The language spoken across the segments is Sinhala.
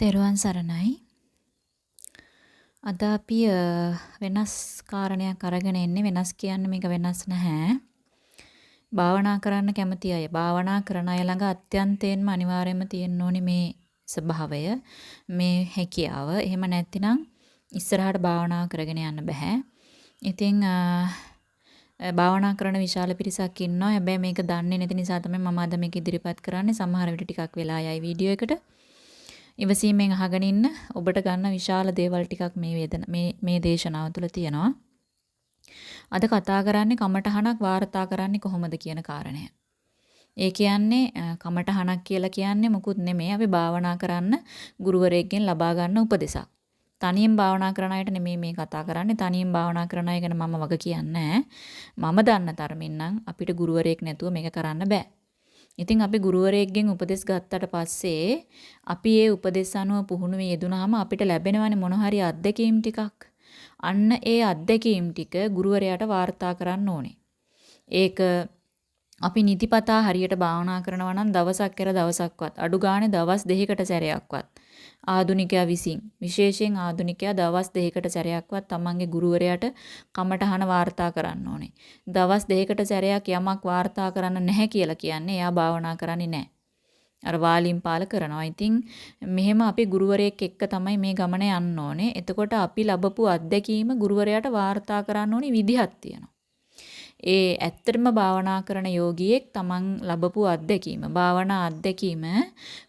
තෙරුවන් සරණයි. අද අපි වෙනස් කාරණයක් අරගෙන එන්නේ වෙනස් කියන්නේ මේක වෙනස් නැහැ. භාවනා කරන්න කැමති අය, භාවනා කරන අය ළඟ අත්‍යන්තයෙන්ම අනිවාර්යයෙන්ම තියෙන්න ඕනි මේ ස්වභාවය, මේ හැකියාව. එහෙම නැත්නම් ඉස්සරහට භාවනා කරගෙන යන්න බෑ. ඉතින් භාවනා කරන විශාල පිරිසක් ඉන්නවා. හැබැයි මේක දන්නේ නැති නිසා තමයි මම අද මේක ඉදිරිපත් කරන්නේ. සමහර විට ටිකක් වෙලා යයි වීඩියෝ එකට. ඉවසීමෙන් අහගෙන ඉන්න ඔබට ගන්න විශාල දේවල් ටිකක් මේ වේදන මේ මේ දේශනාව තුළ තියෙනවා. අද කතා කරන්නේ කමටහනක් වාර්තා කරන්නේ කොහොමද කියන කාරණය. ඒ කියන්නේ කමටහනක් කියලා කියන්නේ මුකුත් නෙමෙයි අපි භාවනා කරන්න ගුරුවරයෙක්ගෙන් ලබා ගන්න උපදෙසක්. තනියෙන් භාවනා කරන අයට නෙමෙයි මේ කතා කරන්නේ. තනියෙන් භාවනා කරන අය ගැන මම වග කියන්නේ මම දන්න තරමින් නම් අපිට ගුරුවරයෙක් නැතුව මේක කරන්න බෑ. ඉතින් අපි ගුරුවරයෙක්ගෙන් උපදෙස් ගත්තට පස්සේ අපි ඒ උපදෙස් අනුව පුහුණුවේ යෙදුනහම අපිට ලැබෙනවනේ මොන හරි අත්දැකීම් ටිකක්. අන්න ඒ අත්දැකීම් ටික ගුරුවරයාට වාර්තා කරන්න ඕනේ. ඒක අපි නිතිපතා හරියට භාවනා කරනවා නම් දවසක් කර දවසක්වත් අඩු ගානේ දවස් දෙකකට සැරයක්වත් ආදුනිකයා විසින් විශේෂයෙන් ආදුනිකයා දවස් දෙකකට සැරයක්වත් තමන්ගේ ගුරුවරයාට කමටහන වාර්තා කරන්න ඕනේ. දවස් දෙකකට සැරයක් යමක් වාර්තා කරන්න නැහැ කියලා කියන්නේ එයා භාවනා කරන්නේ නැහැ. අර වාලිම් පාල කරනවා. ඉතින් මෙහෙම අපි ගුරුවරයෙක් එක්ක තමයි මේ ගමන යන්න ඕනේ. එතකොට අපි ලැබපු අත්දැකීම ගුරුවරයාට වාර්තා කරන්න ඕනේ විදිහක් තියෙනවා. ඒ ඇත්තටම භාවනා කරන යෝගියෙක් තමන් ලැබපු අත්දැකීම භාවනා අත්දැකීම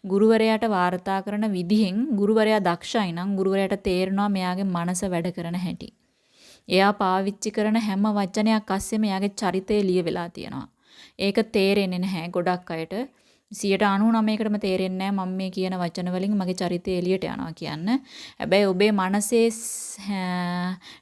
ගුරුවරයාට වාර්තා කරන විදිහෙන් ගුරුවරයා දක්ෂයි නම් ගුරුවරයාට තේරෙනවා මෙයාගේ මනස වැඩ කරන හැටි. එයා පාවිච්චි කරන හැම වචනයක් අස්සෙම එයාගේ චරිතය ලියවිලා තියෙනවා. ඒක තේරෙන්නේ නැහැ ගොඩක් අයට. 99%කටම තේරෙන්නේ නැහැ මම මේ කියන වචන වලින් මගේ චරිතය එළියට යනවා කියන්න. හැබැයි ඔබේ මනසේ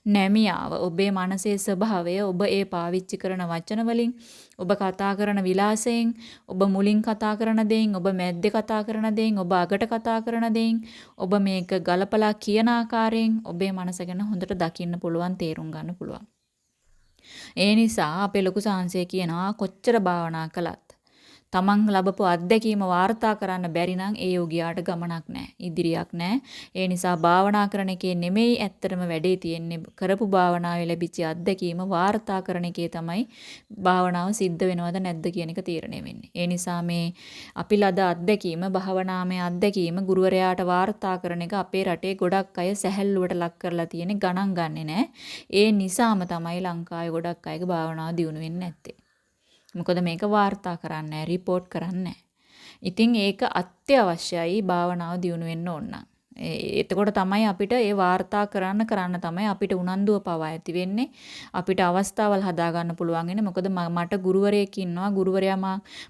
නැමියාව, ඔබේ මනසේ ස්වභාවය, ඔබ ඒ පාවිච්චි කරන වචන වලින්, ඔබ කතා කරන විලාසයෙන්, ඔබ මුලින් කතා කරන දෙයින්, ඔබ මැද්දේ කතා කරන දෙයින්, ඔබ අගට කතා කරන දෙයින්, ඔබ මේක ගලපලා කියන ආකාරයෙන් ඔබේ මනස ගැන හොඳට දකින්න පුළුවන්, තේරුම් ගන්න පුළුවන්. ඒ නිසා අපේ ලොකු සාංශය කියනවා කොච්චර භාවනා කළත් තමන් ලැබපු අත්දැකීම වාර්තා කරන්න බැරි නම් ඒ යෝගියාට ගමනක් නැහැ. ඉදිරියක් නැහැ. ඒ නිසා භාවනා කරන එකේ නෙමෙයි ඇත්තටම වැඩේ තියෙන්නේ. කරපු භාවනාවේ ලැබිච්ච අත්දැකීම වාර්තා කරන එකේ තමයි භාවනාව සිද්ධ වෙනවද නැද්ද කියන එක තීරණය වෙන්නේ. ඒ නිසා මේ අපි ලද අත්දැකීම භාවනාමය අත්දැකීම ගුරුවරයාට වාර්තා කරන එක අපේ රටේ ගොඩක් අය සැහැල්ලුවට ලක් කරලා තියෙන්නේ ගණන් ගන්නෙ නැහැ. ඒ නිසාම තමයි ලංකාවේ ගොඩක් අයගේ භාවනාව දියුණු වෙන්නේ නැත්තේ. මොකද මේක වාර්තා කරන්නේ රිපෝට් කරන්නේ ඉතින් ඒක අත්‍යවශ්‍යයි භාවනාව දියුණු වෙන්න ඕන නම්. එතකොට තමයි අපිට ඒ වාර්තා කරන්න කරන්න තමයි අපිට උනන්දුව පවා ඇති වෙන්නේ. අපිට අවස්ථාවල් හදා ගන්න පුළුවන් වෙන්නේ. මොකද මට ගුරුවරයෙක් ඉන්නවා. ගුරුවරයා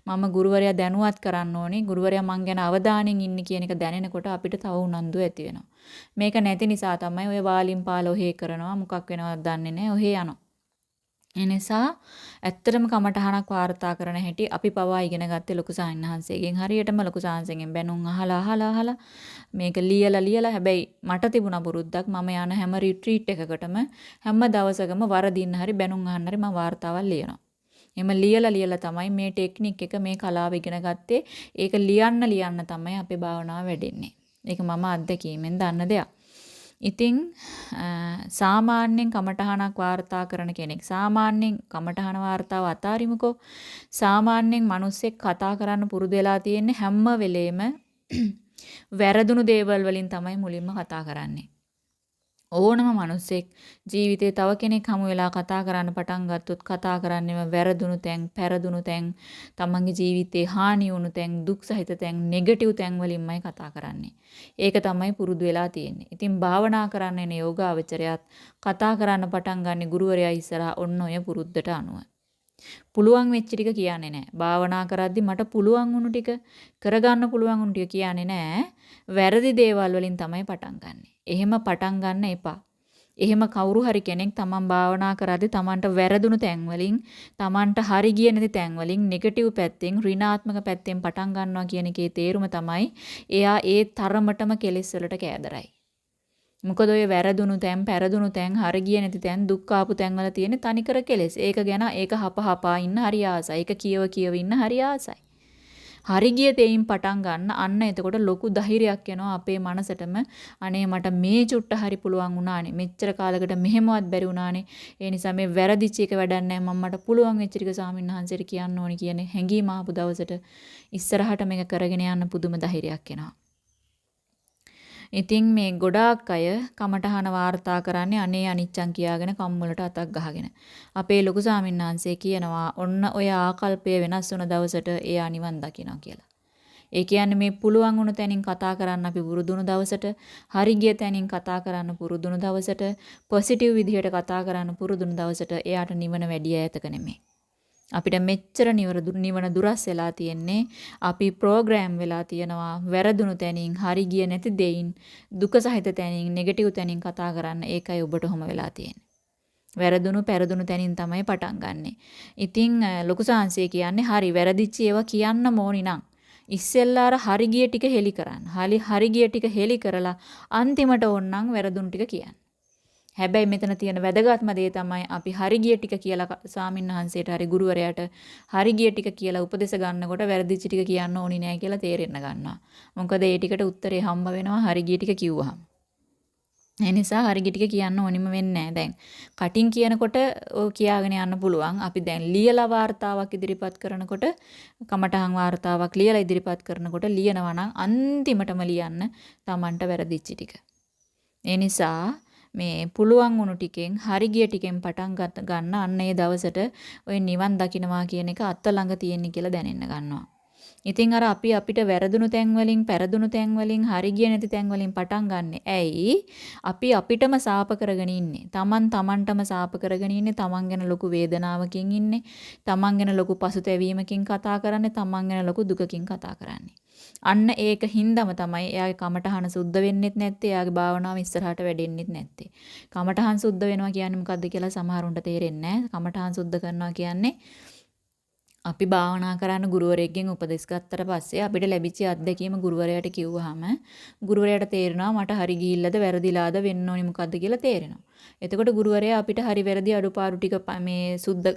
මම ගුරුවරයා දැනුවත් කරන්න ඕනේ. ගුරුවරයා මං ගැන අවධානයෙන් ඉන්නේ කියන එක දැනෙනකොට අපිට තව උනන්දුව ඇති වෙනවා. මේක නැති නිසා තමයි ඔය වාලිම් පාල ඔහේ කරනවා. මොකක් වෙනවද දන්නේ නැහැ. ඔහේ යනවා. එනිසා ඇත්තටම කමටහනක් වාර්තා කරන හැටි අපි පවා ඉගෙන ගත්තේ ලොකු සාහිණහන්සේගෙන් හරියටම ලොකු සාහිණහන්සේගෙන් බැනුම් අහලා අහලා අහලා මේක ලියලා ලියලා හැබැයි මට තිබුණා පුරුද්දක් මම යන හැම රිට්‍රීට් එකකටම හැම දවසකම වරදින්න හරි බැනුම් අහන්න හරි මම වාර්තාවක් ලියනවා. එම ලියලා ලියලා තමයි මේ ටෙක්නික් එක මේ කලාව ඉගෙන ගත්තේ. ඒක ලියන්න ලියන්න තමයි අපේ භාවනාව වැඩෙන්නේ. ඒක මම අත්දැකීමෙන් දන්න දෙයක්. ඉතින් සාමාන්‍යයෙන් කමඨහනක් වාර්තා කරන කෙනෙක් සාමාන්‍යයෙන් කමඨහන වාර්තාව අතාරිමුකෝ සාමාන්‍යයෙන් මිනිස්සෙක් කතා කරන්න පුරුදු වෙලා තියෙන්නේ හැම වෙලේම වැරදුණු දේවල් වලින් තමයි මුලින්ම කතා කරන්නේ. ඕනම මිනිස්සෙක් ජීවිතේ තව කෙනෙක් හමු වෙලා කතා කරන්න පටන් ගත්තොත් කතා කරන්නේම වැරදුණු තැන්, පෙරදුණු තැන්, තමන්ගේ ජීවිතේ හානි වුණු තැන්, දුක් සහිත තැන්, නෙගටිව් තැන් වලින්මයි කතා කරන්නේ. ඒක තමයි පුරුදු වෙලා තියෙන්නේ. ඉතින් භාවනා කරන්න එන යෝගාවචරයත් කතා කරන්න පටන් ගන්නේ ගුරුවරයා ඉස්සරහා ඔන්න ඔය පුරුද්දට අනුව. පුළුවන් වෙච්ච ටික කියන්නේ නැහැ. භාවනා කරද්දි මට පුළුවන් වුණු ටික කරගන්න පුළුවන් වුණු ටික කියන්නේ නැහැ. වැරදි දේවල් වලින් තමයි පටන් ගන්නෙ. එහෙම පටන් ගන්න එපා. එහෙම කවුරු හරි කෙනෙක් තමන් භාවනා කරද්දී තමන්ට වැරදුණු තැන් වලින් තමන්ට හරි ගිය නැති තැන් වලින් නෙගටිව් පැත්තෙන් ඍණාත්මක පැත්තෙන් පටන් ගන්නවා කියන එකේ තේරුම තමයි එයා ඒ තරමටම කෙලෙස් වලට කෑදරයි. මොකද ඔය වැරදුණු තැන්, පෙරදුණු තැන්, හරි ගියේ නැති තැන්, දුක් ආපු තැන් වල තියෙන තනිකර කෙලෙස්. ඒක ගැන ඒක හප හපා ඉන්න හරි ආසයි. ඒක කියව කියව ඉන්න හරි ආසයි. හරි ගිය තේයින් පටන් ගන්න. අන්න එතකොට ලොකු ධෛර්යයක් එනවා අපේ මනසටම. අනේ මට මේ චුට්ට හරි පුළුවන් වුණානේ. මෙච්චර කාලයකට මෙහෙමවත් බැරි වුණානේ. ඒ නිසා මේ වැරදිච්ච එක වැඩක් නැහැ. මම මට පුළුවන් වෙච්ච ටික සාමින්හන්සේට කියන්න ඕනි කියන හැඟීම ආපු දවසට ඉස්සරහට මේක කරගෙන යන්න පුදුම ධෛර්යයක් එනවා. ඉතින් මේ ගොඩාක් අය කමටහන වාර්තා කරන්නේ අනේ අනිච්චං කියාගෙන කම්මුලට අතක් ගහගෙන. අපේ ලොකු සාමින්නාංශය කියනවා ඔන්න ඔය ආකල්පය වෙනස් වුණ දවසට එයා නිවන් දකිනවා කියලා. ඒ කියන්නේ මේ පුළුවන් වුණු තැනින් කතා කරන්න අපි පුරුදුණු දවසට, හරි ගිය තැනින් කතා කරන්න පුරුදුණු දවසට, පොසිටිව් විදිහට කතා කරන්න පුරුදුණු දවසට එයාට නිවන වැඩි ඈතක නෙමෙයි. අපිට මෙච්චර නිවන දුරස් වෙලා තියෙන්නේ අපි ප්‍රෝග්‍රෑම් වෙලා තියෙනවා වැරදුණු තැනින් හරි ගිය නැති දෙයින් දුක සහිත තැනින් නෙගටිව් තැනින් කතා කරන්න ඒකයි ඔබට ඔහොම වෙලා තියෙන්නේ. වැරදුණු පෙරදුණු තැනින් තමයි පටන් ගන්නෙ. ඉතින් ලොකු සාංශය කියන්නේ හරි වැරදිච්ච ඒවා කියන්න ඕනි නම් ඉස්සෙල්ලා අර හරි ගිය ටික හෙලි කරන්න. හරි හරි ගිය ටික හෙලි කරලා අන්තිමට ඕනනම් වැරදුණු ටික කියන්න. හැබැයි මෙතන තියෙන වැදගත්ම දේ තමයි අපි හරි ගිය ටික කියලා ස්වාමීන් වහන්සේට හරි ගුරුවරයාට හරි ගිය ටික කියලා උපදෙස් ගන්නකොට වැරදිච්ච ටික කියන්න ඕනි නෑ කියලා තේරෙන්න ගන්නවා. මොකද ඒ ටිකට උත්තරේ හම්බ වෙනවා හරි ගිය ටික කිව්වහම. ඒ නිසා හරි ගිය ටික කියන්න ඕනිම වෙන්නේ නෑ දැන්. කටින් කියනකොට කියාගෙන යන්න පුළුවන්. අපි දැන් ලියලා වார்த்தාවක් ඉදිරිපත් කරනකොට කමටහන් වார்த்தාවක් ලියලා ඉදිරිපත් කරනකොට ලියනවා නම් අන්තිමටම ලියන්න Tamanට වැරදිච්ච ටික. ඒ නිසා මේ පුළුවන් වුණු ටිකෙන් හරි ගිය ටිකෙන් පටන් ගන්න අන්න ඒ දවසට ඔය නිවන් දකින්නවා කියන එක අත්ත ළඟ තියෙන්නේ කියලා දැනෙන්න ගන්නවා. ඉතින් අර අපි අපිට වැරදුණු තැන් වලින්, පෙරදුණු තැන් වලින්, හරි ගිය නැති තැන් වලින් පටන් ගන්නෙ. ඇයි? අපි අපිටම සාප කරගෙන ඉන්නේ. Taman tamanටම සාප කරගෙන ඉන්නේ. Taman ගැන ලොකු වේදනාවකින් ඉන්නේ. Taman ගැන ලොකු පසුතැවීමකින් කතා කරන්නේ. Taman ගැන ලොකු දුකකින් කතා කරන්නේ. අන්න ඒක හින්දම තමයි එයාගේ කමටහන සුද්ධ වෙන්නෙත් නැත්තේ. එයාගේ භාවනාව ඉස්සරහට වැඩෙන්නෙත් නැත්තේ. කමටහන් සුද්ධ වෙනවා කියන්නේ මොකද්ද කියලා සමහරුන්ට තේරෙන්නේ නැහැ. කමටහන් සුද්ධ කරනවා කියන්නේ අපි භාවනා කරන්න ගුරුවරයෙක්ගෙන් උපදෙස් ගත්තට පස්සේ අපිට ලැබිච්ච අත්දැකීම ගුරුවරයාට කිව්වහම ගුරුවරයාට තේරෙනවා මට හරි ගිහිල්ලාද වැරදිලාද වෙන්න ඕනි මොකද්ද කියලා තේරෙනවා. එතකොට ගුරුවරයා අපිට හරි වැරදි අඩුපාඩු ටික මේ සුද්ධ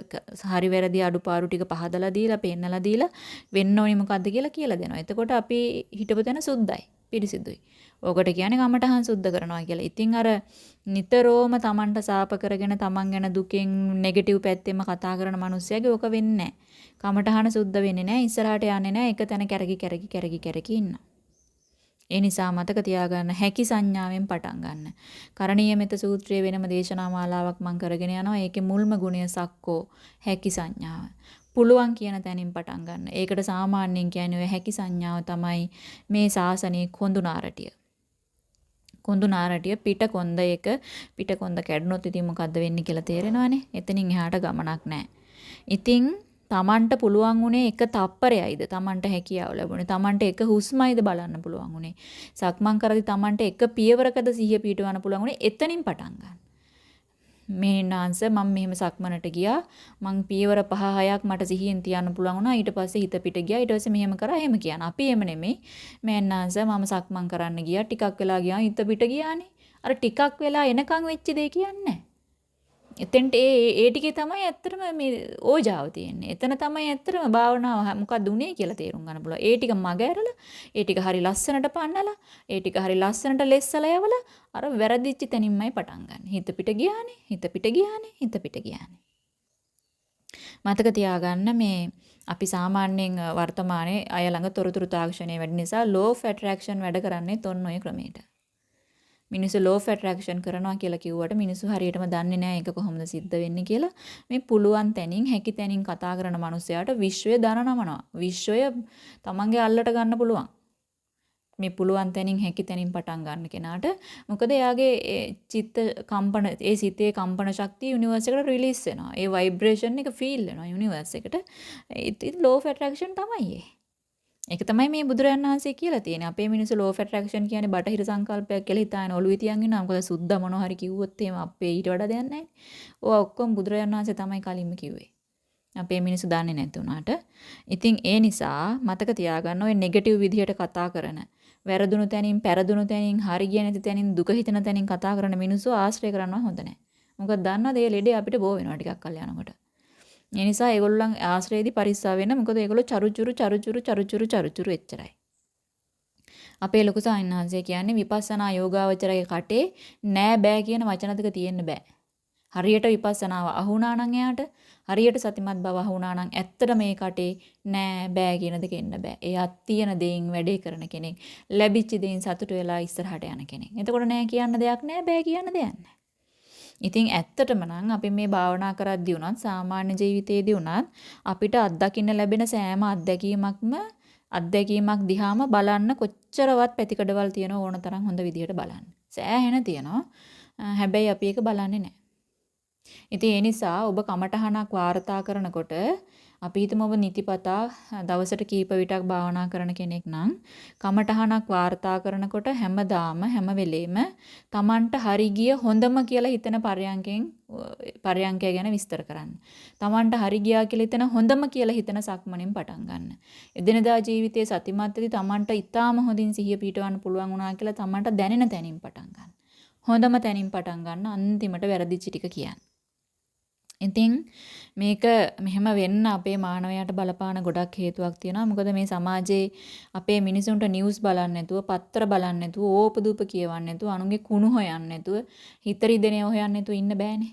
හරි වැරදි අඩුපාඩු ටික පහදලා දීලා පෙන්නලා දීලා වෙන්න ඕනි මොකද්ද කියලා කියලා දෙනවා. එතකොට අපි හිටපු තැන සුද්ධයි. පිරිසිදුයි. ඕකට කියන්නේ කමටහන් සුද්ධ කරනවා කියලා. ඉතින් අර නිතරම Tamanට සාප කරගෙන Taman ගැන දුකෙන් නෙගටිව් පැත්තෙම කතා කරන මිනිස්සයාගේ ඕක වෙන්නේ නැහැ. කමටහන සුද්ධ වෙන්නේ නැහැ. ඉස්සරහට යන්නේ නැහැ. එක තැන කැරකි කැරකි කැරකි කැරකි ඉන්නවා. ඒ නිසා මතක තියාගන්න හැකි සංඥාවෙන් පටන් ගන්න. කරණීය මෙත සූත්‍රයේ වෙනම දේශනා මාලාවක් මම කරගෙන යනවා. ඒකේ මුල්ම ගුණය සක්කෝ හැකි සංඥාව. පුළුවන් කියන තැනින් පටන් ගන්න. ඒකට සාමාන්‍යයෙන් කියන්නේ ඔය හැකි සංඥාව තමයි මේ සාසනයේ කොඳුනාරටිය. කොඳුනාරටිය පිට කොන්ද එක පිට කොන්ද කැඩුනොත් ඉතින් මොකද්ද වෙන්නේ කියලා තේරෙනවනේ. එතනින් එහාට ගමනක් නැහැ. ඉතින් තමන්ට පුළුවන් උනේ එක තප්පරයයිද? තමන්ට හැකියාව ලැබුණේ. තමන්ට එක හුස්මයිද බලන්න පුළුවන් උනේ සක්මන් කරද්දි තමන්ට එක පියවරකද සිහිය පිටවන්න පුළුවන් උනේ එතනින් පටන් ගන්න. මේ නාන්ස මම මෙහෙම සක්මනට ගියා. මං පියවර පහ හයක් මට සිහියෙන් තියන්න පුළුවන් වුණා. ඊට පස්සේ හිත පිට ගියා. ඊට පස්සේ මෙහෙම කරා. එහෙම කියන. අපි එහෙම නෙමෙයි. මේ නාන්ස මම සක්මන් කරන්න ගියා. ටිකක් වෙලා ගියා. හිත පිට ගියානේ. අර ටිකක් වෙලා එනකන් වෙච්ච දේ කියන්නේ. එතෙන්ට ඒ ඒ ටිකේ තමයි ඇත්තටම මේ ඕජාව තියෙන්නේ. එතන තමයි ඇත්තටම භාවනාව මොකක්ද උනේ කියලා තේරුම් ගන්න පුළුවන්. ඒ ටික මග ඇරලා, ඒ ටික හරි ලස්සනට පන්නලා, ඒ ටික හරි ලස්සනට ලෙස්සලා යවලා අර වැරදිච්ච තැනින්මයි පටන් ගන්න. හිත පිට ගියානේ, හිත පිට ගියානේ, හිත පිට ගියානේ. මතක තියාගන්න මේ අපි සාමාන්‍යයෙන් වර්තමානයේ අය ළඟ තොරතුරු තාක්ෂණය වැඩි නිසා law of attraction වැඩ කරන්නේ තොන් ඔය ක්‍රමයට. මිනිස්සු law of attraction කරනවා කියලා කිව්වට මිනිස්සු හරියටම දන්නේ නැහැ ඒක කොහොමද සිද්ධ වෙන්නේ කියලා. මේ පුළුවන් තැනින් හැකි තැනින් කතා කරන මනුස්සයාට විශ්වය දනනමනවා. විශ්වය තමන්ගේ අල්ලට ගන්න පුළුවන්. මේ පුළුවන් තැනින් හැකි තැනින් පටන් ගන්න කෙනාට මොකද එයාගේ චිත්ත කම්පන ඒ සිතේ කම්පන ශක්තිය යුනිවර්ස් එකට රිලීස් වෙනවා. ඒ ভাইබ්‍රේෂන් එක ෆීල් වෙනවා යුනිවර්ස් එකට. ඉතින් law of attraction තමයි ඒ. ඒක තමයි මේ බුදුරජාණන් වහන්සේ කියලා තියෙන්නේ. අපේ මිනිස්සු law of attraction කියන්නේ බටහිර සංකල්පයක් කියලා හිතාගෙන ඔළුවේ තියන් ඉන්නවා. මොකද සුද්ධ මොනවා හරි කිව්වොත් එහෙම අපේ ඊට වඩා දෙයක් නැහැ. ඕවා ඔක්කොම බුදුරජාණන් වහන්සේ තමයි කලින්ම කිව්වේ. අපේ මිනිස්සු දන්නේ නැති උනාට. ඉතින් ඒ නිසා මතක තියාගන්න ඔය නෙගටිව් විදිහට කතා කරන වැරදුණු තැනින්, පෙරදුණු තැනින්, හරි ගිය නැති තැනින්, දුක හිතන තැනින් කතා කරන මිනිස්සු ආශ්‍රය කරනවා හොඳ නැහැ. මොකද දන්නවද මේ ලෙඩේ අපිට බෝ වෙනවා ටිකක් කල් යනකොට. ඒ නිසා ඒගොල්ලන් ආශ්‍රයේදී පරිස්සම් වෙන්න. මොකද ඒගොල්ලෝ චරුචුරු චරුචුරු චරුචුරු චරුචුරු එච්චරයි. අපේ ලොකු සාහිණාංශය කියන්නේ විපස්සනා යෝගාවචරයේ කටේ නෑ බෑ කියන වචන දෙක තියෙන්න බෑ. හරියට විපස්සනාව අහුණා නම් එයාට හරියට සතිමත් බව අහුණා නම් ඇත්තට මේ කටේ නෑ බෑ කියන දෙක එන්න බෑ. එයා තියෙන දේෙන් වැඩේ කරන කෙනෙක්. ලැබිච්ච දේෙන් සතුට වෙලා ඉස්සරහට යන කෙනෙක්. එතකොට නෑ කියන්න දෙයක් නෑ බෑ කියන්න දෙයක් නෑ. ඉතින් ඇත්තටම නම් අපි මේ භාවනා කරද්දී උනත් සාමාන්‍ය ජීවිතයේදී උනත් අපිට අත්දකින්න ලැබෙන සෑම අත්දැකීමක්ම අත්දැකීමක් දිහාම බලන්න කොච්චරවත් පැතිකඩවල් තියෙන ඕන තරම් හොඳ විදියට බලන්න. සෑහෙන තියෙනවා. හැබැයි අපි ඒක බලන්නේ නැහැ. ඉතින් ඒ නිසා ඔබ කමටහනක් වාර්තා කරනකොට අපි හිතමු ඔබ නිතිපතා දවසට කීප විටක් භාවනා කරන කෙනෙක් නම් කමටහනක් වාර්තා කරනකොට හැමදාම හැම වෙලෙම Tamanට හරි ගිය හොඳම කියලා හිතන පරයන්කෙන් පරයන්කය ගැන විස්තර කරන්න. Tamanට හරි ගියා කියලා හිතන හොඳම කියලා හිතන සක්මණෙන් පටන් ගන්න. එදිනදා ජීවිතයේ සතිමත්ත්වදී Tamanට ඊටාම හොඳින් සිහිය පිටවන්න පුළුවන් වුණා කියලා Tamanට දැනෙන තැනින් පටන් ගන්න. හොඳම තැනින් පටන් ගන්න අන්තිමට වැරදිච්ච ටික කියන්න. ඉතින් මේක මෙහෙම වෙන්න අපේ මානවයාට බලපාන ගොඩක් හේතුවක් තියෙනවා. මොකද මේ සමාජයේ අපේ මිනිසුන්ට නිවුස් බලන්නේ නැතුව, පත්‍ර බලන්නේ නැතුව, ඕපදූප කියවන්නේ නැතුව, අනුන්ගේ කුණු හොයන්නේ නැතුව, හිතරි දෙනේ හොයන්නේ නැතුව ඉන්න බෑනේ.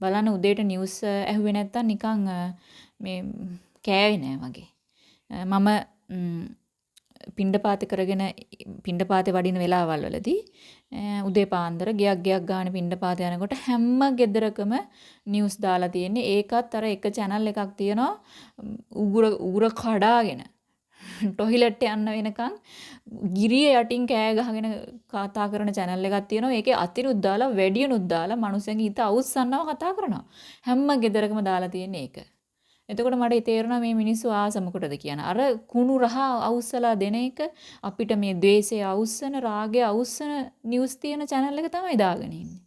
බලන්න උදේට නිවුස් ඇහුවේ නැත්තම් නිකන් මේ කෑවේ නෑ වගේ. මම පිණ්ඩපාත කරගෙන පිණ්ඩපාතේ වඩින වෙලාවල් වලදී උදේ පාන්දර ගියක් ගියක් ගානේ පිණ්ඩපාත යනකොට හැම ගෙදරකම නිවුස් දාලා තියෙන්නේ. ඒකත් අර එක channel එකක් තියෙනවා. උගුර උගුර කඩාගෙන. ටොයිලට් යන්න වෙනකන් ගිරිය යටින් කෑ ගහගෙන කතා කරන channel එකක් තියෙනවා. ඒකේ අතිනුත් දාලා වැඩියනුත් දාලා මිනිස්සුන්ගේ හිත අවුස්සන්නව කතා කරනවා. හැම ගෙදරකම දාලා තියෙන්නේ ඒක. එතකොට මට තේරුණා මේ මිනිස්සු ආස මොකටද කියන. අර කුණු රහ අවුස්සලා දෙන එක අපිට මේ द्वේෂය අවුස්සන, රාගය අවුස්සන නිවුස් තියෙන channel එක තමයි දාගෙන ඉන්නේ.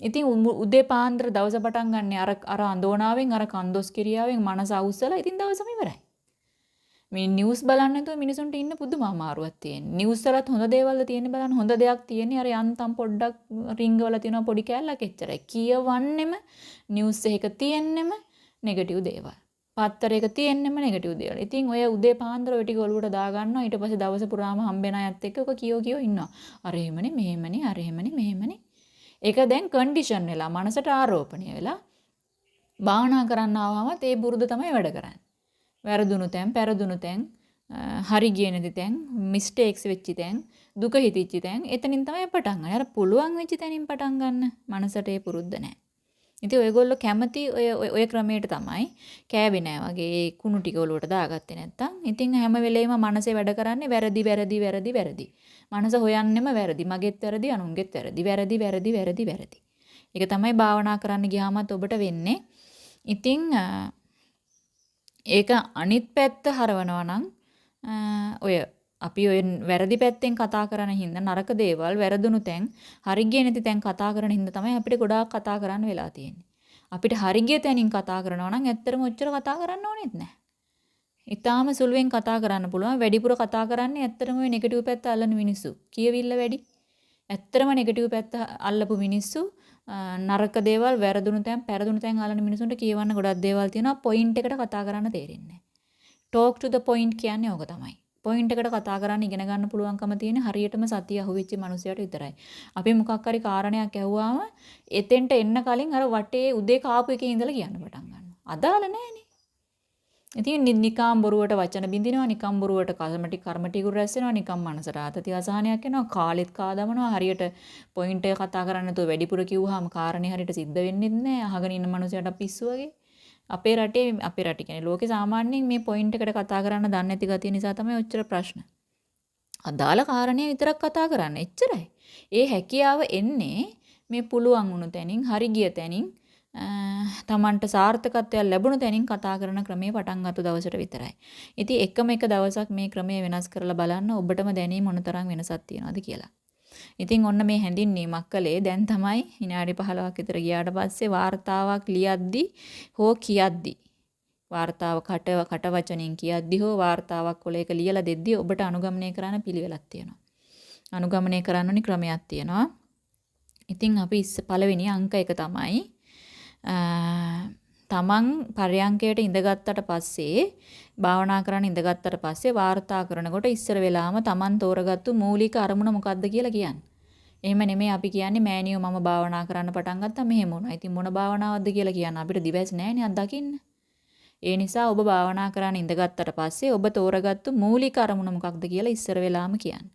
ඉතින් උදේ පාන්දර දවස පටන් ගන්න අර අර අඳෝනාවෙන් අර කන්දොස් කිරියාවෙන් මනස අවුස්සලා ඉතින් දවසම ඉවරයි. මේ නිවුස් බලන්න නැතුව මිනිසුන්ට ඉන්න පුදුම අමාරුවක් තියෙනවා. නිවුස් වලත් හොඳ දේවල් තියෙන බලන්න හොඳ දෙයක් තියෙන්නේ අර යන්තම් පොඩ්ඩක් රිංග වල තියෙන පොඩි කැලලක් එච්චරයි. කියවන්නෙම නිවුස් එකක තියෙන්නෙම නෙගටිව් දේවල්. පත්තරයක තියෙන්නෙම නෙගටිව් දේවල්. ඉතින් ඔය උදේ පාන්දර ඔය ටික ඔලුවට දා ගන්නවා. ඊට පස්සේ දවස පුරාම හම්බෙන අයත් එක්ක ඔක කියෝ කියෝ ඉන්නවා. අර එහෙමනේ මෙහෙමනේ අර එහෙමනේ මෙහෙමනේ. ඒක දැන් කන්ඩිෂන් වෙලා මනසට ආරෝපණය වෙලා භාවනා කරන්න ආවමත් ඒ බුරුද තමයි වැඩ කරන්නේ. වැරදුණු තැන්, පෙරදුණු තැන්, හරි ගියේ නැති තැන්, මිස්ටේක්ස් වෙච්ච තැන්, දුක හිතිච්ච තැන් එතනින් තමයි පටන් ගන්න. අර පුළුවන් වෙච්ච තැනින් පටන් ගන්න. මනසට ඒ පුරුද්ද නැහැ. ඉතින් ඔයගොල්ලෝ කැමති ඔය ඔය ක්‍රමයට තමයි කෑවේ නෑ වගේ ඒ කුණු ටික ඔලුවට දාගත්තේ නැත්තම්. ඉතින් හැම වෙලේම මනසේ වැඩ කරන්නේ වැරදි වැරදි වැරදි වැරදි. මනස හොයන්නෙම වැරදි. මගෙත් වැරදි අනුන්ගෙත් වැරදි. වැරදි වැරදි වැරදි වැරදි. ඒක තමයි භාවනා කරන්න ගියාමත් ඔබට වෙන්නේ. ඉතින් ඒක අනිත් පැත්ත හරවනවා නම් ඔය අපි ඔය වැරදි පැත්තෙන් කතා කරන හින්දා නරක දේවල් වැරදුණු තැන් හරිගිය නැති තැන් කතා කරන හින්දා තමයි අපිට ගොඩාක් කතා කරන්න වෙලා තියෙන්නේ. අපිට හරිගිය තැනින් කතා කරනවා නම් ඇත්තටම ඔච්චර කතා කරන්න ඕනෙත් නැහැ. ඊටාම සුළුවෙන් කතා කරන්න පුළුවන්. වැඩිපුර කතා කරන්නේ ඇත්තටම ওই නෙගටිව් පැත්ත අල්ලන මිනිස්සු. කියවිල්ල වැඩි. ඇත්තටම නෙගටිව් පැත්ත අල්ලපු මිනිස්සු නරක දේවල් වැරදුණු තැන් පෙරදුණු තැන් අල්ලන මිනිසුන්ට කියවන්න ගොඩක් දේවල් තියෙනවා. පොයින්ට් එකට කතා කරන්න තේරෙන්නේ නැහැ. talk to the point කියන්නේ ඕක තමයි. පොයින්ට් එකට කතා කරන්න ඉගෙන ගන්න පුළුවන්කම තියෙන හරියටම සතිය අහුවෙච්ච මිනිසයාට විතරයි. අපි මොකක් හරි කාරණයක් ඇහුවාම එතෙන්ට එන්න කලින් අර වටේ උදේ කාපු එකේ ඉඳලා කියන්න පටන් ගන්නවා. අදාළ නැහැනේ. ඉතින් නිකම් බොරුවට වචන බින්දිනවා නිකම් බොරුවට කර්මටි කර්මටිකුරු රැස් වෙනවා නිකම් මනසට ආතති අසහනයක් එනවා කාලෙත් කාදමනවා හරියට පොයින්ට් එක කතා කරන්න නැතුව වැඩිපුර කිව්වහම කාරණේ හරියට සිද්ධ වෙන්නේ නැහැ අහගෙන ඉන්න මනුස්සයට පිස්සු වගේ අපේ රටේ අපේ රට කියන්නේ ලෝකේ සාමාන්‍යයෙන් මේ පොයින්ට් එකට කතා කරන්න දන්නේ නැති ගතිය නිසා තමයි ඔච්චර ප්‍රශ්න. අදාළ කාරණේ විතරක් කතා කරන්න. එච්චරයි. ඒ හැකියාව එන්නේ මේ පුළුවන් වුණු තැනින්, හරි ගිය තැනින්, තමන්ට සාර්ථකත්වයක් ලැබුණු තැනින් කතා කරන ක්‍රමේ පටන් ගත්ත දවසට විතරයි. ඉතින් එකම එක දවසක් මේ ක්‍රමය වෙනස් කරලා බලන්න ඔබටම දැනීම මොනතරම් වෙනසක් තියනවද කියලා. ඉතින් ඔන්න මේ හැඳින්වීමක් කළේ දැන් තමයි විනාඩි 15ක් විතර ගියාට පස්සේ වார்த்தාවක් ලියද්දි හෝ කියද්දි වார்த்தාව කට කට වචනෙන් කියද්දි හෝ වார்த்தාවක් වල එක ලියලා දෙද්දි ඔබට අනුගමනය කරන්න පිළිවෙලක් තියෙනවා. අනුගමනය කරන්න ඕනි ක්‍රමයක් තියෙනවා. ඉතින් අපි පළවෙනි අංක එක තමයි තමන් පරයන්කයට ඉඳගත්තට පස්සේ භාවනා කරන්න ඉඳගත්තට පස්සේ වාර්තා කරනකොට ඉස්සර වෙලාම තමන් තෝරගත්තු මූලික අරමුණ මොකක්ද කියලා කියන්නේ. එහෙම නෙමෙයි අපි කියන්නේ මෑනියෝ මම භාවනා කරන්න පටන් ගත්තා මෙහෙම වුණා. ඉතින් මොන භාවනාවක්ද කියලා කියන්න අපිට දිවස් නැහැනේ අත් දකින්න. ඒ නිසා ඔබ භාවනා කරන්න ඉඳගත්තට පස්සේ ඔබ තෝරගත්තු මූලික අරමුණ මොකක්ද කියලා ඉස්සර වෙලාම කියන්න.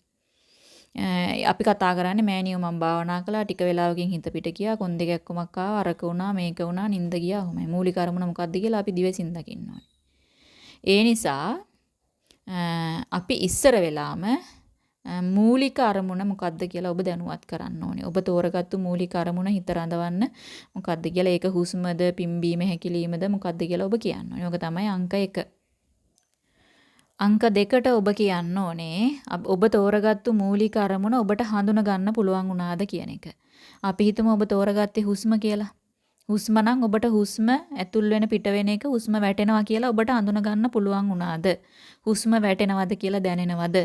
අපි කතා කරන්නේ මෑනියෝ මම භාවනා කළා ටික වෙලාවකින් හිත පිට ගියා කොන් දෙකක් කොමක් ආවා අරක වුණා මේක වුණා නිින්ද ගියා ඔහොමයි මූලික අරමුණ මොකක්ද කියලා අපි දිවසින් දකින්න ඕනේ. ඒ නිසා අපි ඉස්සර වෙලාම මූලික අරමුණ මොකද්ද කියලා ඔබ දැනුවත් කරන්න ඕනේ. ඔබ තෝරගත්තු මූලික අරමුණ හිත රඳවන්න මොකද්ද කියලා ඒක හුස්මද පිම්බීම හැකිලීමද මොකද්ද කියලා ඔබ කියන්න ඕනේ. ඔක තමයි අංක 1. අංක දෙකට ඔබ කියන්න ඕනේ ඔබ තෝරගත්තු මූලික අරමුණ ඔබට හඳුන ගන්න පුළුවන් වුණාද කියන එක. අපි හිතමු ඔබ තෝරගත්තේ හුස්ම කියලා. හුස්ම නම් ඔබට හුස්ම ඇතුල් වෙන පිට වෙන එක හුස්ම වැටෙනවා කියලා ඔබට අඳුන ගන්න පුළුවන් වුණාද? හුස්ම වැටෙනවද කියලා දැනෙනවද?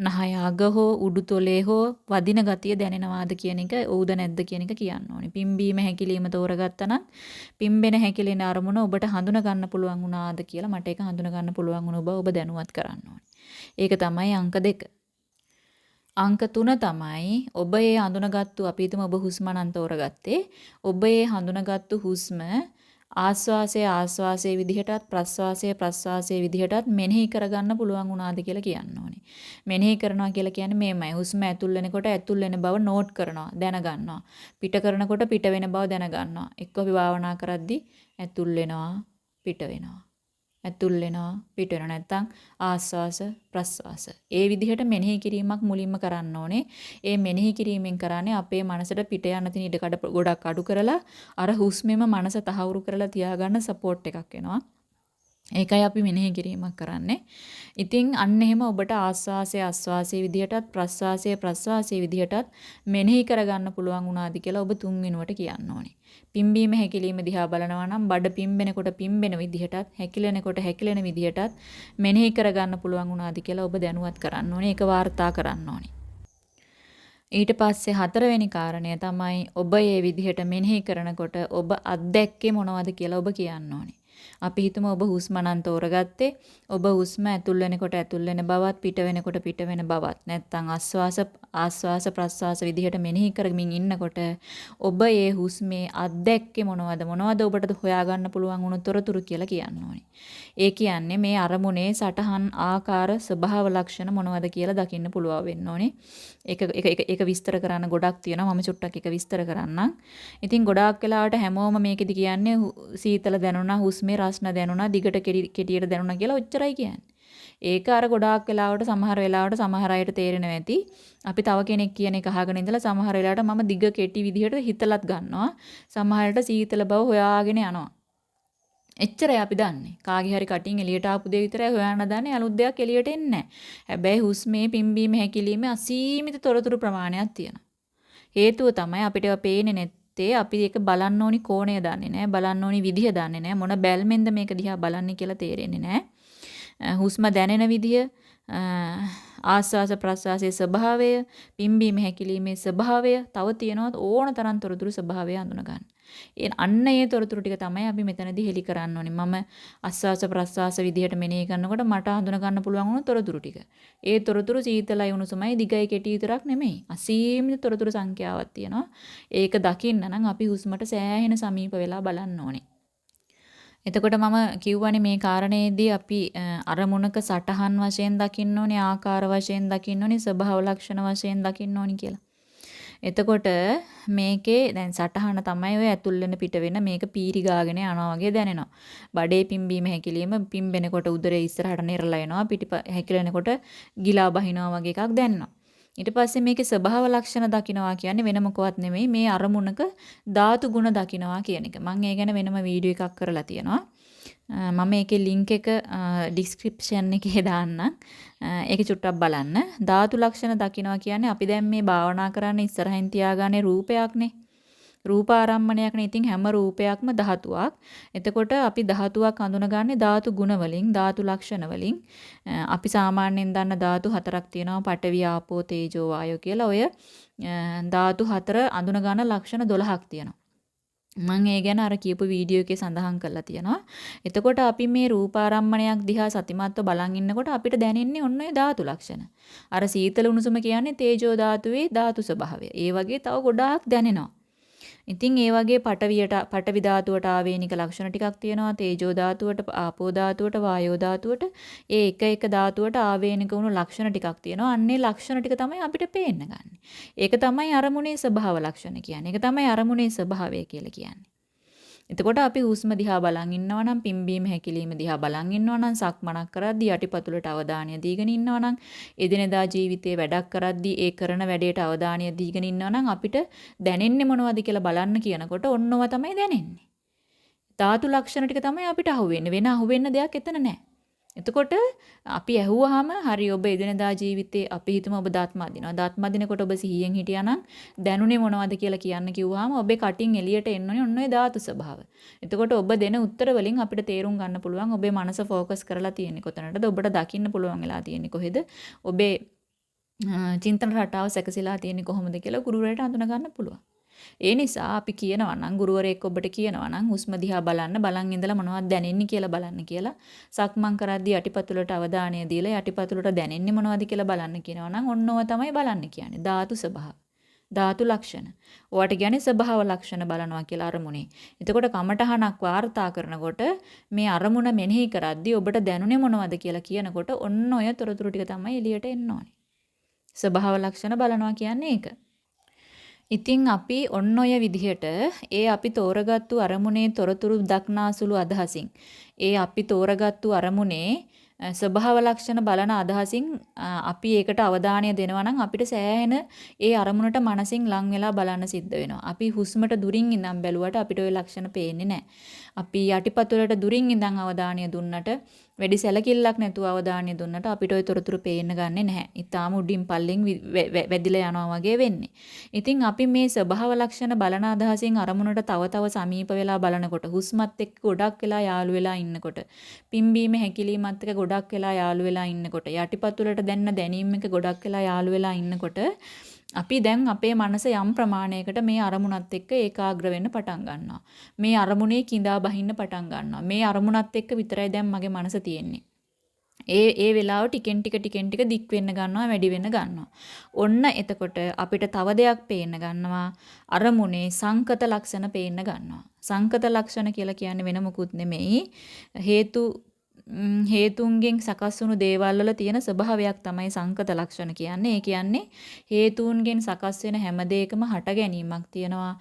නහය අග හෝ උඩුතොලේ හෝ වදින ගතිය දැනෙනවද කියන එක ඔව්ද නැද්ද කියන එක කියන්න ඕනේ. පිම්බීම හැකිලිම තෝරගත්තා නම් පිම්බෙන හැකිලෙන අරමුණ ඔබට හඳුන ගන්න පුළුවන් වුණාද කියලා මට ඒක හඳුන ගන්න පුළුවන් වුණ ඔබ ඔබ දැනුවත් කරන්න ඕනේ. ඒක තමයි අංක දෙක. අංක 3 තමයි ඔබ ඒ හඳුනගත්තු අපි හිතමු ඔබ හුස්ම නම් තෝරගත්තේ. ඔබ ඒ හඳුනගත්තු හුස්ම ආස්වාසය ආස්වාසයේ විදිහටත් ප්‍රස්වාසය ප්‍රස්වාසයේ විදිහටත් මෙනෙහි කරගන්න පුළුවන් වුණාද කියලා කියන්න ඕනේ. මෙනෙහි කරනවා කියලා කියන්නේ මේමයි. හුස්ම ඇතුල් වෙනකොට ඇතුල් වෙන බව නෝට් කරනවා, දැනගන්නවා. පිට කරනකොට පිට වෙන බව දැනගන්නවා. එක්ක අපි භාවනා කරද්දි ඇතුල් වෙනවා, පිට වෙනවා. ඇතුල් වෙනවා පිට වෙනවා නැත්තම් ආස්වාස ප්‍රස්වාස. ඒ විදිහට මෙනෙහි කිරීමක් මුලින්ම කරන්න ඕනේ. ඒ මෙනෙහි කිරීමෙන් කරන්නේ අපේ මනසට පිට යන තියෙන ඉඩකඩ ගොඩක් අඩු කරලා අර හුස්මෙම මනස තහවුරු කරලා තියාගන්න සපෝට් එකක් එනවා. ඒකයි අපි මෙනෙහි කිරීමක් කරන්නේ. ඉතින් අන්න එහෙම ඔබට ආස්වාසය ආස්වාසයේ විදිහටත් ප්‍රස්වාසය ප්‍රස්වාසයේ විදිහටත් මෙනෙහි කරගන්න පුළුවන් වුණාද කියලා ඔබ තුන් වෙනුවට කියන්න ඕනේ. පිම්බීම හැකිලිම දිහා බලනවා නම් බඩ පිම්බෙනකොට පිම්බෙන විදිහටත් හැකිලෙනකොට හැකිලෙන විදිහටත් මෙනෙහි කරගන්න පුළුවන් වුණාද කියලා ඔබ දැනුවත් කරන්න ඕනේ. ඒක වාර්තා කරන්න ඕනේ. ඊට පස්සේ හතරවෙනි කාරණය තමයි ඔබ මේ විදිහට මෙනෙහි කරනකොට ඔබ අත්දැක්කේ මොනවද කියලා ඔබ කියන්න ඕනේ. අපි හිතමු ඔබ හුස්ම නම් තෝරගත්තේ. ඔබ හුස්ම ඇතුල් වෙනකොට ඇතුල් වෙන බවත් පිට වෙනකොට පිට වෙන බවත් නැත්තම් ආස්වාස ආස්වාස ප්‍රස්වාස විදිහට මෙනෙහි කරමින් ඉන්නකොට ඔබ ඒ හුස්මේ අත්දැක්කේ මොනවද මොනවද ඔබට හොයාගන්න පුළුවන් වුණු තොරතුරු කියලා කියන්න ඕනේ. ඒ කියන්නේ මේ අරමුණේ සටහන් ආකාර ස්වභාව ලක්ෂණ මොනවද කියලා දකින්න පුළුවන් වෙන්න ඕනේ. ඒක ඒක ඒක විස්තර කරන්න ගොඩක් තියෙනවා. මම චුට්ටක් ඒක විස්තර කරන්නම්. ඉතින් ගොඩාක් වෙලාවට හැමෝම මේකෙදි කියන්නේ සීතල දැනුණා, හුස්මේ රස්න දැනුණා, දිගට කෙටියට දැනුණා කියලා ඔච්චරයි කියන්නේ. ඒක අර ගොඩාක් වෙලාවට සමහර වෙලාවට සමහර අයට තේරෙනවා ඇති. අපි තව කෙනෙක් කියන එක අහගෙන ඉඳලා සමහර වෙලාවට මම දිග කෙටි විදිහට හිතලත් ගන්නවා. සමහරට සීතල බව හොයාගෙන යනවා. එච්චරයි අපි දන්නේ. කාගේ හරි කටින් එළියට ආපු දේ විතරයි හොයන්න දන්නේ. අලුත් දෙයක් එළියට එන්නේ හැබැයි හුස්මේ පිම්බීම හැකිලිමේ අසීමිත තොරතුරු ප්‍රමාණයක් තියෙනවා. හේතුව තමයි අපිට ඒවා පේන්නේ නැත්තේ අපි ඒක බලන්න ඕනි කෝණය දන්නේ නැහැ. බලන්න ඕනි විදිහ දන්නේ නැහැ. මොන බැල්මෙන්ද මේක දිහා බලන්නේ කියලා තේරෙන්නේ නැහැ. හුස්ම දැනෙන විදිහ ආස්වාස ප්‍රස්වාසයේ ස්වභාවය, පිම්බීම හැකිලීමේ ස්වභාවය තව තියෙනවා ඕන තරම් තොරතුරු ස්වභාවය අඳුන ගන්න. ඒ අන්න ඒ තොරතුරු ටික තමයි අපි මෙතනදී හෙලි කරන්න ඕනේ. මම අස්වාස ප්‍රස්වාස විදිහට මෙනෙහි කරනකොට මට හඳුන ගන්න පුළුවන් වුණු තොරතුරු ටික. ඒ තොරතුරු සීතලයි උණුසුමයි දිගයි කෙටි විතරක් නෙමෙයි. අසීමිත තොරතුරු සංඛ්‍යාවක් තියෙනවා. ඒක දකින්න නම් අපි හුස්මට සෑහෙන සමීප වෙලා බලන්න ඕනේ. එතකොට මම කිව්වනේ මේ කාරණේදී අපි අරමුණක සටහන් වශයෙන් දකින්න ඕනේ ආකාර වශයෙන් දකින්න ඕනේ ස්වභාව ලක්ෂණ වශයෙන් දකින්න ඕනේ කියලා. එතකොට මේකේ දැන් සටහන තමයි ඔය ඇතුල් වෙන පිට වෙන මේක පීරි ගාගෙන යනවා වගේ දැනෙනවා. බඩේ පිම්බීම හැකිලිම පිම්බෙනකොට උදරේ ඉස්සරහට නෙරලා එනවා. පිටි හැකිලෙනකොට ගිලා බහිනවා වගේ එකක් දැනෙනවා. ඊට පස්සේ මේකේ ස්වභාව ලක්ෂණ දකින්නවා කියන්නේ වෙන මොකවත් නෙමෙයි මේ අරමුණක ධාතු ගුණ දකින්නවා කියන එක. මම ඒ ගැන වෙනම වීඩියෝ එකක් කරලා තියෙනවා. මම ඒකේ link එක description එකේ දාන්නම්. ඒක චුට්ටක් බලන්න. ධාතු ලක්ෂණ දකින්නවා කියන්නේ අපි දැන් මේ භාවනා කරන්න ඉස්සරහින් තියාගන්නේ රූපයක්නේ. රූපාරම්මණයක් නේ. ඉතින් හැම රූපයක්ම ධාතුවක්. එතකොට අපි ධාතුවක් අඳුනගන්නේ ධාතු ගුණ වලින්, ධාතු ලක්ෂණ වලින්. අපි සාමාන්‍යයෙන් දන්න ධාතු හතරක් තියෙනවා. පඨවි, ආපෝ, තේජෝ, වායෝ කියලා. ඔය ධාතු හතර අඳුන ගන්න ලක්ෂණ 12ක් තියෙනවා. මම ඒ ගැන අර කියපු වීඩියෝ එකේ සඳහන් කරලා තියෙනවා. එතකොට අපි මේ රූපාරම්මණයක් දිහා සතිමත්ව බලන් ඉන්නකොට අපිට දැනෙන්නේ ඔන්න ඔය ධාතු ලක්ෂණ. අර සීතල උණුසුම කියන්නේ තේජෝ ධාතුවේ ධාතු ස්වභාවය. ඒ වගේ තව ගොඩාක් දැනෙනවා. ඉතින් ඒ වගේ පටවියට පටවි ධාතුවට ආවේනික ලක්ෂණ ටිකක් තියෙනවා තේජෝ ධාතුවට ආපෝ ධාතුවට වායෝ ධාතුවට ඒ එක එක ධාතුවට ආවේනික වුණු ලක්ෂණ ටිකක් තියෙනවා අන්නේ ලක්ෂණ ටික තමයි අපිට පේන්න ගන්න. ඒක තමයි අරමුණේ ස්වභාව ලක්ෂණ කියන්නේ. ඒක තමයි අරමුණේ ස්වභාවය කියලා කියන්නේ. එතකොට අපි හුස්ම දිහා බලන් ඉන්නවා නම් පිම්බීම හැකිලිම දිහා බලන් ඉන්නවා නම් සක්මනක් කරද්දී යටිපතුලට අවධානය දීගෙන ඉන්නවා නම් එදිනෙදා ජීවිතේ වැඩක් කරද්දී ඒ කරන වැඩේට අවධානය දීගෙන ඉන්නවා නම් අපිට දැනෙන්නේ මොනවද කියලා බලන්න කියනකොට ඔන්නව තමයි දැනෙන්නේ. ධාතු ලක්ෂණ ටික තමයි අපිට අහුවෙන්නේ. වෙන අහුවෙන්න දෙයක් එතන නැහැ. එතකොට අපි ඇහුවාම හරි ඔබ එදිනදා ජීවිතේ අපි හිතමු ඔබ දාත් මදිනවා. දාත් මදිනකොට ඔබ සිහියෙන් හිටියානම් දැනුනේ මොනවද කියලා කියන්න කිව්වහම ඔබේ කටින් එළියට එන්නේ ඔන්න ඔය ධාතු ස්වභාව. එතකොට ඔබ දෙන උත්තර වලින් අපිට තේරුම් ගන්න පුළුවන් ඔබේ මනස ફોකස් කරලා තියෙන්නේ කොතනටද ඔබට දකින්න පුළුවන් වෙලා තියෙන්නේ කොහෙද ඔබේ චින්තන රටාව සැකසීලා තියෙන්නේ කොහොමද කියලා ගුරුවරයාට අඳුන ගන්න පුළුවන්. ඒ නිසා අපි කියනවා නම් ගුරුවරයෙක් ඔබට කියනවා නම් හුස්ම දිහා බලන්න බලන් ඉඳලා මොනවද දැනෙන්නේ කියලා බලන්න කියලා සක්මන් කරද්දී යටිපතුලට අවධානය දීලා යටිපතුලට දැනෙන්නේ මොනවද කියලා බලන්න කියනවා නම් ඔන්නෝව තමයි බලන්න කියන්නේ ධාතු ස්වභාව. ධාතු ලක්ෂණ. ඔයාට කියන්නේ ස්වභාව ලක්ෂණ බලනවා කියලා අරමුණේ. එතකොට කමටහනක් වාර්තා කරනකොට මේ අරමුණ මෙනෙහි කරද්දී ඔබට දැනුනේ මොනවද කියලා කියනකොට ඔන්න ඔය තොරතුරු ටික තමයි එළියට එන්න ඕනේ. ස්වභාව ලක්ෂණ බලනවා කියන්නේ ඒක. ඉතින් අපි ඔන්න ඔය විදිහට ඒ අපි තෝරගත්තු අරමුණේ තොරතුරු දක්නාසුළු අදහසින් ඒ අපි තෝරගත්තු අරමුණේ ස්වභාව ලක්ෂණ බලන අදහසින් අපි ඒකට අවධානය දෙනවා නම් අපිට සෑහෙන ඒ අරමුණට මනසින් ලං වෙලා බලන්න සිද්ධ වෙනවා. අපි හුස්මට දුරින් ඉඳන් බැලුවට අපිට ওই ලක්ෂණ පේන්නේ නැහැ. අපි යටිපතුලට දුරින් ඉඳන් අවධානය දුන්නට වැඩි සැලකිල්ලක් නැතුව අවධානය දුන්නට අපිට ওই තොරතුරු පේන්න ගන්නෙ නැහැ. ඊටාම උඩින් පල්ලෙන් වැදිලා යනවා වගේ වෙන්නේ. ඉතින් අපි මේ ස්වභාව ලක්ෂණ බලන අදහසින් අරමුණට තව තව සමීප වෙලා බලනකොට හුස්මත් එක්ක ගොඩක් වෙලා යාළු වෙලා ඉන්නකොට පිම්බීම හැකිලීමත් එක්ක ගොඩක් වෙලා යාළු වෙලා ඉන්නකොට යටිපතුලට දැන්න දැනීම එක ගොඩක් වෙලා යාළු වෙලා ඉන්නකොට අපි දැන් අපේ මනස යම් ප්‍රමාණයකට මේ අරමුණත් එක්ක ඒකාග්‍ර වෙන්න පටන් ගන්නවා. මේ අරමුණේ கிඳා බහින්න පටන් ගන්නවා. මේ අරමුණත් එක්ක විතරයි දැන් මගේ මනස තියෙන්නේ. ඒ ඒ වෙලාව ටිකෙන් ටික ටිකෙන් ටික දික් වෙන්න ගන්නවා වැඩි වෙන්න ගන්නවා. ඔන්න එතකොට අපිට තව දෙයක් පේන්න ගන්නවා. අරමුණේ සංකත ලක්ෂණ පේන්න ගන්නවා. සංකත ලක්ෂණ කියලා කියන්නේ වෙන මොකුත් නෙමෙයි. හේතු හේතුන්ගෙන් සකස් වුණු දේවල් වල තියෙන ස්වභාවයක් තමයි සංකත ලක්ෂණ කියන්නේ. ඒ කියන්නේ හේතුන්ගෙන් සකස් වෙන හැම දෙයකම හට ගැනීමක් තියෙනවා.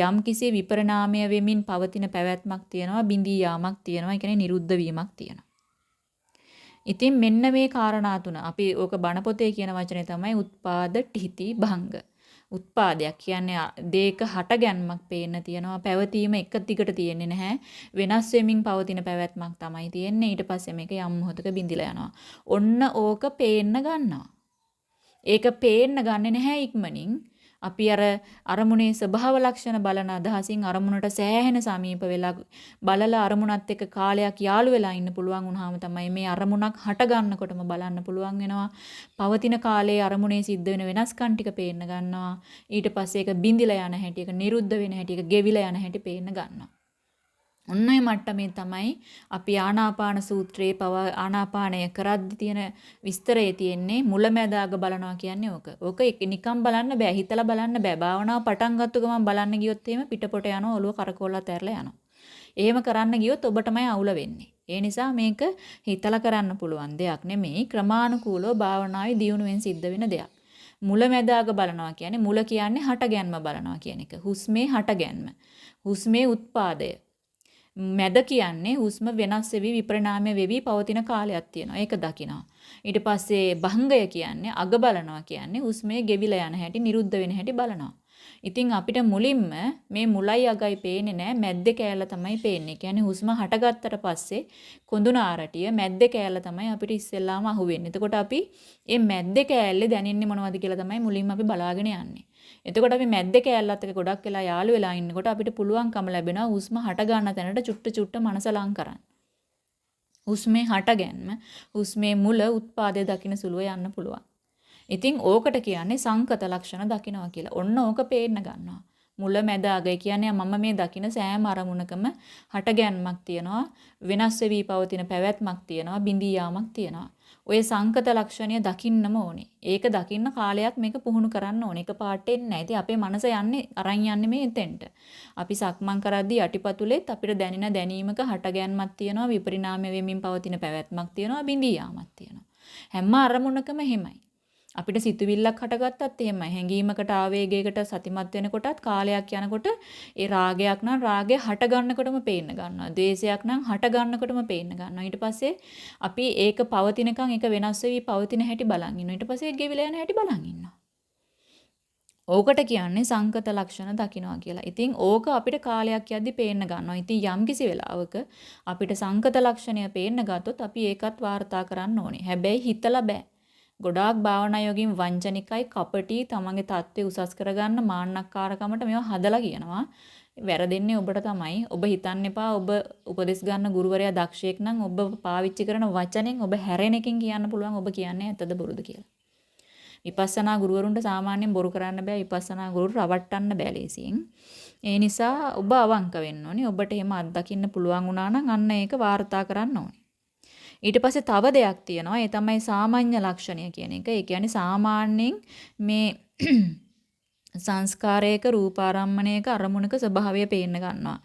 යම් කිසි විපරිණාමය වෙමින් පවතින පැවැත්මක් තියෙනවා. බිඳී යාමක් තියෙනවා. ඒ කියන්නේ නිරුද්ධ වීමක් තියෙනවා. ඉතින් මෙන්න මේ காரணා තුන අපි ඕක බණ පොතේ කියන වචනේ තමයි උත්පාද ඨිති භංග. උත්පාදයක්. කියන්නේ දේක හටගැන්මක් පේන්න තියෙනවා. පැවතීම එක දිගට තියෙන්නේ නැහැ. වෙනස් වෙමින් පවතින පැවැත්මක් තමයි තියෙන්නේ. ඊට පස්සේ මේක යම් මොහොතක බිඳිලා යනවා. ඔන්න ඕක පේන්න ගන්නවා. ඒක පේන්න ගන්නෙ නැහැ ඉක්මනින්. අපි අර අරමුණේ ස්වභාව ලක්ෂණ බලන අදහසින් අරමුණට සෑහෙන සමීප වෙලා බලලා අරමුණත් එක්ක කාලයක් යාළු වෙලා ඉන්න පුළුවන් වුණාම තමයි මේ අරමුණක් හට ගන්නකොටම බලන්න පුළුවන් වෙනවා. පවතින කාලයේ අරමුණේ සිද්ධ වෙන වෙනස්කම් ටික පේන්න ගන්නවා. ඊට පස්සේ ඒක බිඳිලා යන හැටි, ඒක නිරුද්ධ වෙන හැටි, ඒක ගෙවිලා යන හැටි පේන්න ගන්නවා. ඔන්න ඔය මට්ටමේ තමයි අපි ආනාපාන සූත්‍රයේ පව ආනාපානය කරද්දි තියෙන විස්තරයේ තියෙන්නේ මුලැමැදාග බලනවා කියන්නේ ඕක. ඕක නිකම් බලන්න බෑ. හිතලා බලන්න බෑ. භාවනාව පටන් ගත්ත ගමන් බලන්න ගියොත් එහෙම පිටපොට යනවා ඔළුව කරකවලා තැරලා යනවා. එහෙම කරන්න ගියොත් ඔබටමයි අවුල වෙන්නේ. ඒ නිසා මේක හිතලා කරන්න පුළුවන් දෙයක් නෙමෙයි ක්‍රමානුකූලව භාවනාවේ දියුණුවෙන් සිද්ධ වෙන දෙයක්. මුලැමැදාග බලනවා කියන්නේ මුල කියන්නේ හටගැන්ම බලනවා කියන එක. හුස්මේ හටගැන්ම. හුස්මේ උත්පාදය. මැද කියන්නේ හුස්ම වෙනස් වෙවි විපරිණාමය වෙවි පවතින කාලයක් තියෙනවා. ඒක දකිනවා. ඊට පස්සේ භංගය කියන්නේ අග බලනවා කියන්නේ හුස්මේ ගෙවිලා යන හැටි නිරුද්ධ වෙන හැටි බලනවා. ඉතින් අපිට මුලින්ම මේ මුලයි අගයි පේන්නේ නැහැ මැද්දේ කෑල්ල තමයි පේන්නේ. කියන්නේ හුස්ම හටගත්තට පස්සේ කොඳුන ආරටිය මැද්දේ කෑල්ල තමයි අපිට ඉස්සෙල්ලාම අහුවෙන්නේ. එතකොට අපි මේ මැද්දේ කෑල්ලේ දැනෙන්නේ මොනවද කියලා තමයි මුලින්ම අපි බලාගෙන යන්නේ. එතකොට අපි මැද්දේ කෑල්ලත් එක්ක ගොඩක් වෙලා යාළු වෙලා ඉන්නකොට අපිට පුළුවන්කම ලැබෙනවා හුස්ම හට ගන්න තැනට චුට්ට චුට්ට මනස ලං කරන්න. හුස්මේ හටගැන්ම හුස්මේ මුල උත්පාදයේ දකින්න සුළුව යන්න පුළුවන්. ඉතින් ඕකට කියන්නේ සංකත ලක්ෂණ දකිනවා කියලා. ඔන්න ඕක පේන්න ගන්නවා. මුල මැද අග. කියන්නේ මම මේ දකින සෑම අරමුණකම හටගැන්මක් තියෙනවා. වෙනස් වෙවි පවතින පැවැත්මක් තියෙනවා. බිඳී යාමක් තියෙනවා. ඔය සංකත ලක්ෂණය දකින්නම ඕනේ. ඒක දකින්න කාලයක් මේක පුහුණු කරන්න ඕනේ. ඒක පාට එන්නේ නැහැ. ඉතින් අපේ මනස යන්නේ අරන් යන්නේ මේ එතෙන්ට. අපි සක්මන් කරද්දී යටිපතුලෙත් අපිට දැනෙන දැනීමක හටගැන්මක් තියෙනවා. විපරිණාමය වෙමින් පවතින පැවැත්මක් තියෙනවා. බිඳී යාමක් තියෙනවා. හැම අරමුණකම එහෙමයි. අපිට සිතුවිල්ලක් හටගත්තත් එහෙමයි. හැඟීමකට ආවේගයකට සතිමත් වෙනකොටත් කාලයක් යනකොට ඒ රාගයක් නම් රාගය හට ගන්නකොටම පේන්න ගන්නවා. ද්වේෂයක් නම් හට ගන්නකොටම පේන්න ගන්නවා. ඊට පස්සේ අපි ඒක පවතිනකන් ඒක වෙනස් වෙවි පවතින හැටි බලන් ඉන්නවා. ඊට පස්සේ ගෙවිලා යන හැටි බලන් ඉන්නවා. ඕකට කියන්නේ සංකත ලක්ෂණ දකින්නවා කියලා. ඉතින් ඕක අපිට කාලයක් යද්දි පේන්න ගන්නවා. ඉතින් යම්කිසි වෙලාවක අපිට සංකත ලක්ෂණය පේන්න ගත්තොත් අපි ඒකත් වාර්තා කරන්න ඕනේ. හැබැයි හිතලා බෑ. ගොඩාක් භාවනා යෝගීන් වංචනිකයි කපටි තමන්ගේ தත්ත්වය උසස් කරගන්න මාන්නක්කාරකමට මේවා හදලා කියනවා. වැරදෙන්නේ ඔබට තමයි. ඔබ හිතන්න එපා ඔබ උපදෙස් ගන්න ගුරුවරයා දක්ෂයෙක් නම් ඔබ පාවිච්චි කරන වචනෙන් ඔබ හැරෙන එකෙන් කියන්න පුළුවන් ඔබ කියන්නේ ඇත්තද බොරුද කියලා. විපස්සනා ගුරුවරුන්ට සාමාන්‍යයෙන් බොරු කරන්න බෑ විපස්සනා ගුරු රවට්ටන්න බෑ ලේසියෙන්. ඒ නිසා ඔබ අවංක වෙන්න ඕනි. ඔබට එහෙම අත්දකින්න පුළුවන් වුණා නම් අන්න ඒක වාර්තා කරන්න ඕනි. ඊට පස්සේ තව දෙයක් තියෙනවා. ඒ තමයි සාමාන්‍ය ලක්ෂණය කියන එක. ඒ කියන්නේ සාමාන්‍යයෙන් මේ සංස්කාරයක රූපාරම්මණයක අරමුණක ස්වභාවය පේන්න ගන්නවා.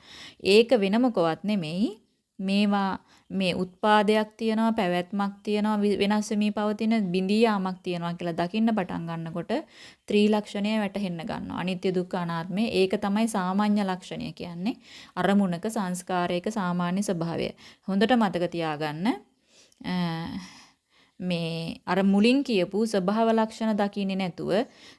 ඒක වෙන මොකවත් නෙමෙයි. මේවා මේ උත්පාදයක් තියනවා පැවැත්මක් තියනවා වෙනස් වෙමි පවතින බිඳී යාමක් තියනවා කියලා දකින්න පටන් ගන්නකොට ත්‍රිලක්ෂණය වැටහෙන්න ගන්නවා අනිත්‍ය දුක්ඛ අනාත්මය ඒක තමයි සාමාන්‍ය ලක්ෂණය කියන්නේ අරමුණක සංස්කාරයක සාමාන්‍ය ස්වභාවය හොඳට මතක තියාගන්න මේ අර මුලින් කියපු ස්වභාව ලක්ෂණ දකින්නේ නැතුව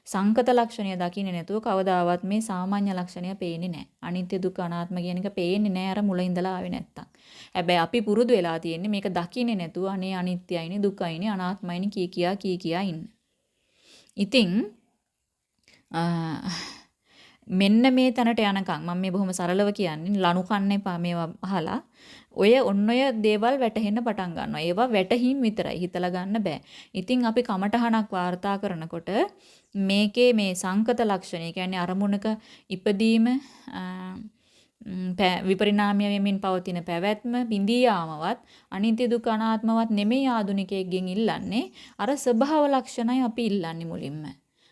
සංකත ලක්ෂණය දකින්නේ නැතුව කවදාවත් මේ සාමාන්‍ය ලක්ෂණය පේන්නේ නැහැ. අනිත්‍ය දුක්ඛ අනාත්ම කියන එක පේන්නේ නැහැ අර මුල ඉඳලා ආවේ නැත්තම්. හැබැයි අපි පුරුදු වෙලා තියෙන්නේ මේක දකින්නේ නැතුව අනේ අනිත්‍යයිනේ දුකයිනේ අනාත්මයිනේ කී කියා කී කියා ඉන්න. ඉතින් මෙන්න මේ තැනට යනකම් මම මේ බොහොම සරලව කියන්නේ ලනු කන්න එපා මේවා අහලා ඔය ඔන්න ඔය දේවල් වැටහෙන්න පටන් ගන්නවා. ඒවා වැටහිම් විතරයි හිතලා ගන්න බෑ. ඉතින් අපි කමටහනක් වාර්තා කරනකොට මේකේ මේ සංකත ලක්ෂණ, කියන්නේ අරමුණක ඉපදීම විපරිණාමය වෙමින් පවතින පැවැත්ම බිඳී යාමවත් අනිත්‍ය දුක අනාත්මවත් නෙමෙයි ආදුනිකයෙක්ගෙන් ඉල්ලන්නේ අර ස්වභාව ලක්ෂණයි අපි ඉල්ලන්නේ මුලින්ම.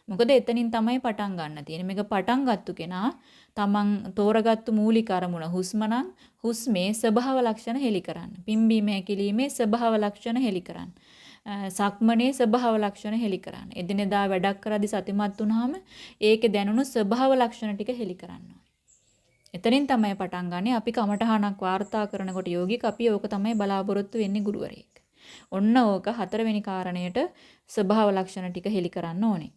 මොකද එතනින් තමයි පටන් ගන්න තියෙන්නේ. මේක පටන් ගත්තු කෙනා තමන් තෝරගත්තු මූලික අරමුණ හුස්ම නම් හුස්මේ ස්වභාව ලක්ෂණ හෙලි කරන්න. පිම්බීම හැකිලීමේ ස්වභාව ලක්ෂණ හෙලි කරන්න. සක්මනේ ස්වභාව ලක්ෂණ හෙලි කරන්න. එදිනෙදා වැඩක් කරද්දි සතිමත් වුනහම ඒකේ දැනුණු ස්වභාව ලක්ෂණ ටික හෙලි කරන්න. එතනින් තමයි පටන් ගන්නෙ අපි කමටහනක් වාර්තා කරනකොට යෝගික අපි ඕක තමයි බලාපොරොත්තු වෙන්නේ ගුරුවරයෙක්. ඔන්න ඕක හතරවෙනි කාරණයට ස්වභාව ලක්ෂණ ටික හෙලි කරන්න ඕනේ.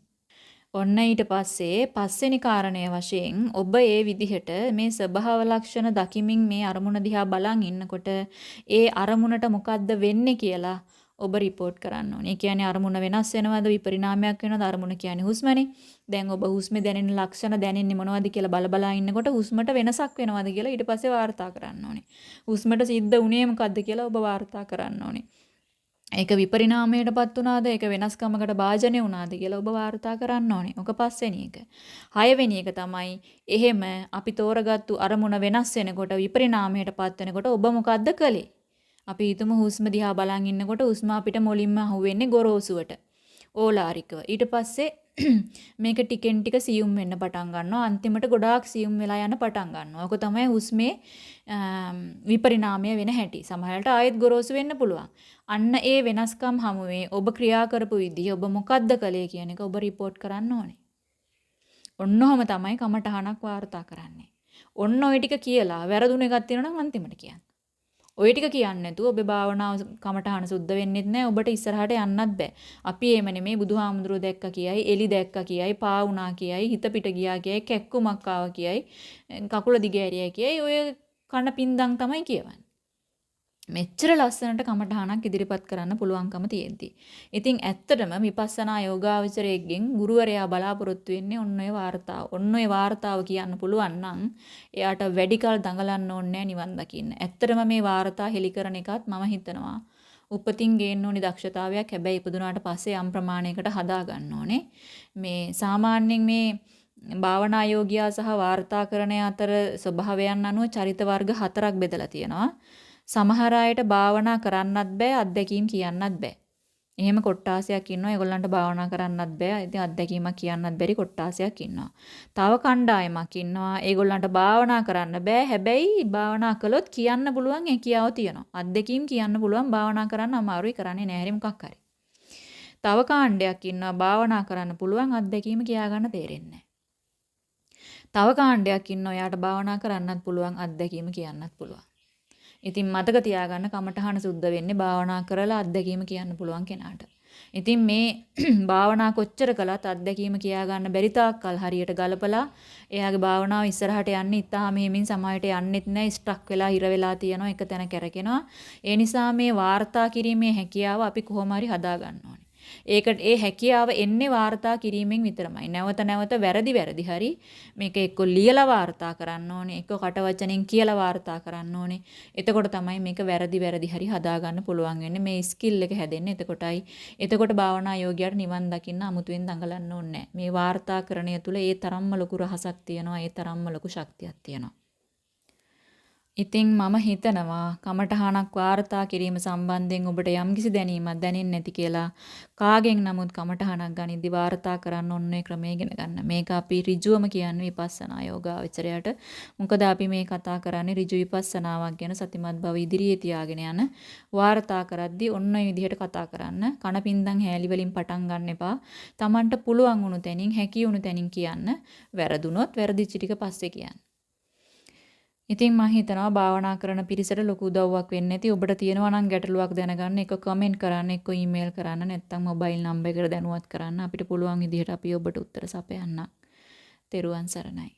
ඔන්න ඊට පස්සේ පස්වෙනි කාරණය වශයෙන් ඔබ ඒ විදිහට මේ ස්වභාව ලක්ෂණ දකිමින් මේ අරමුණ දිහා බලන් ඉන්නකොට ඒ අරමුණට මොකද්ද වෙන්නේ කියලා ඔබ report කරන්න ඕනේ. ඒ කියන්නේ අරමුණ වෙනස් වෙනවද විපරිණාමයක් වෙනවද අරමුණ කියන්නේ හුස්මනේ. දැන් ඔබ හුස්මේ දැනෙන ලක්ෂණ දැනෙන්නේ මොනවද කියලා බල බලා ඉන්නකොට හුස්මට වෙනසක් වෙනවද කියලා ඊට පස්සේ වාර්තා කරන්න ඕනේ. හුස්මට සිද්ධ වුණේ මොකද්ද කියලා ඔබ වාර්තා කරන්න ඕනේ. ඒක විපරිණාමයටපත් වුණාද ඒක වෙනස්කමකට භාජනය වුණාද කියලා ඔබ වාර්තා කරන්න ඕනේ. ඔක පස්වෙනි එක. හයවෙනි එක තමයි එහෙම අපි තෝරගත්තු අරමුණ වෙනස් වෙනකොට විපරිණාමයටපත් වෙනකොට ඔබ මොකද්ද කළේ? අපි හිතමු හුස්ම දිහා බලන් ඉන්නකොට හුස්ම අපිට මුලින්ම අහුවෙන්නේ ගොරෝසුවට. ඕලාරිකව. ඊට පස්සේ මේක ටිකෙන් ටික සියුම් වෙන්න පටන් ගන්නවා. අන්තිමට ගොඩාක් සියුම් වෙලා යන පටන් ගන්නවා. ඔක තමයි හුස්මේ විපරිණාමය වෙන හැටි. සමහරවිට ආයෙත් ගොරෝසු වෙන්න පුළුවන්. අන්න ඒ වෙනස්කම් හමුවේ ඔබ ක්‍රියා කරපු විදිහ ඔබ මොකද්ද කළේ කියන එක ඔබ report කරන්න ඕනේ. ඔන්නෝම තමයි කමටහනක් වාර්තා කරන්නේ. ඔන්න ඔය ටික කියලා වැරදුන එකක් තියෙනවා නම් අන්තිමට කියන්න. ඔය ටික කියන්නේ නැතුව ඔබේ භාවනාව කමටහන සුද්ධ වෙන්නෙත් නැහැ. ඔබට ඉස්සරහට යන්නත් බෑ. අපි එහෙම නෙමෙයි බුදුහාමුදුරුවෝ දැක්කා කියයි, එලි දැක්කා කියයි, පා වුණා කියයි, හිත පිට ගියා කියයි, කැක්කුමක් ආවා කියයි, කකුල දිගෑරියා කියයි ඔය කන පින්දම් තමයි කියවන්නේ. මෙච්චර ලස්සනට කමඨහනක් ඉදිරිපත් කරන්න පුළුවන්කම තියෙද්දී. ඉතින් ඇත්තටම විපස්සනා යෝගාවචරයෙක්ගෙන් ගුරුවරයා බලාපොරොත්තු වෙන්නේ ඔන්න ඔය වார்த்தාව. ඔන්න ඔය වார்த்தාව කියන්න පුළුවන් නම් එයාට වැඩිකල් දඟලන්න ඕනේ නිවන් දකින්න. ඇත්තටම මේ වார்த்தා හෙලිකරන එකත් මම හිතනවා උපතින් ගේන්න ඕනි දක්ෂතාවයක් හැබැයි ඉපදුනාට පස්සේ යම් ප්‍රමාණයකට හදා ගන්න ඕනේ. මේ සාමාන්‍යයෙන් මේ භාවනා යෝගියා සහ වාර්තා කරන අතර ස්වභාවයන් අනුව චරිත වර්ග හතරක් බෙදලා තියෙනවා. සමහර අයට භාවනා කරන්නත් බෑ අත්දැකීම් කියන්නත් බෑ. එහෙම කොට්ටාසයක් ඉන්නවා. ඒගොල්ලන්ට භාවනා කරන්නත් බෑ. ඉතින් අත්දැකීමක් කියන්නත් බැරි කොට්ටාසයක් ඉන්නවා. තව කණ්ඩායමක් ඉන්නවා. ඒගොල්ලන්ට භාවනා කරන්න බෑ. හැබැයි භාවනා කළොත් කියන්න පුළුවන් හැකියාව තියෙනවා. අත්දැකීම් කියන්න පුළුවන් භාවනා කරන්න අමාරුයි කරන්නේ නැහැ මොකක් හරි. තව කාණ්ඩයක් ඉන්නවා භාවනා කරන්න පුළුවන් අත්දැකීම කියාගන්න තේරෙන්නේ තව කාණ්ඩයක් ඉන්නවා එයාට භාවනා කරන්නත් පුළුවන් අත්දැකීම කියන්නත් පුළුවන්. ඉතින් මතක තියාගන්න කමඨහන සුද්ධ වෙන්නේ භාවනා කරලා අත්දැකීම කියන්න පුළුවන් කෙනාට. ඉතින් මේ භාවනා කොච්චර කළත් අත්දැකීම කියා ගන්න බැරි තාක්කල් හරියට ගලපලා එයාගේ භාවනාව ඉස්සරහට යන්නේ ඉතාලම මෙහෙමින් සමායට යන්නෙත් නැහැ ස්ටක් වෙලා හිර වෙලා තියෙනවා එක තැන කැරකෙනවා. ඒ නිසා මේ වාර්තා කිරීමේ හැකියාව අපි කොහොම හරි හදා ගන්න ඕනේ. ඒකට ඒ හැකියාව එන්නේ වාර්තා කිරීමෙන් විතරමයි. නැවත නැවත වැරදි වැරදි හරි මේක එක්ක ලියලා වාර්තා කරන්න ඕනේ. එක්ක කටවචනෙන් කියලා වාර්තා කරන්න ඕනේ. එතකොට තමයි මේක වැරදි වැරදි හරි හදාගන්න පුළුවන් වෙන්නේ. මේ ස්කිල් එක හැදෙන්නේ එතකොටයි. එතකොට භාවනා යෝගියාට නිවන් දකින්න අමුතුවෙන් දඟලන්න ඕනේ මේ වාර්තාකරණය තුළ ඒ තරම්ම ලොකු රහසක් තියෙනවා. ඒ තරම්ම ලොකු ශක්තියක් තියෙනවා. ඉතින් මම හිතනවා කමඨහනක් වාර්තා කිරීම සම්බන්ධයෙන් ඔබට යම්කිසි දැනීමක් දැනෙන්නේ නැති කියලා කාගෙන් නමුත් කමඨහනක් ගනිද්දි වාර්තා කරන්න ඕනේ ක්‍රමය ඉගෙන ගන්න. මේක අපි ඍජුවම කියන්නේ විපස්සනා යෝගාවචරයට. මොකද අපි මේ කතා කරන්නේ ඍජු විපස්සනාවක් ගැන සතිමත් බව ඉදිරියේ තියාගෙන යන වාර්තා කරද්දි ඔන්න ඔය විදිහට කතා කරන්න. කනපින්දන් හැලි වලින් පටන් ගන්න එපා. Tamanට පුළුවන් වුණු තැනින් හැකි වුණු තැනින් කියන්න. වැරදුනොත් වැරදිච්ච ටික පස්සේ කියන්න. ඉතින් මම හිතනවා භාවනා කරන පිරිසට ලොකු උදව්වක් වෙන්නේ නැති ඔබට තියෙනවා නම් ගැටලුවක් දැනගන්න එක කමෙන්ට් කරන්න එක්ක ඊමේල් කරන්න නැත්නම් මොබයිල් නම්බර් එකට දැනුවත් කරන්න අපිට පුළුවන් විදිහට අපි ඔබට උත්තර සපයන්න. තෙරුවන් සරණයි.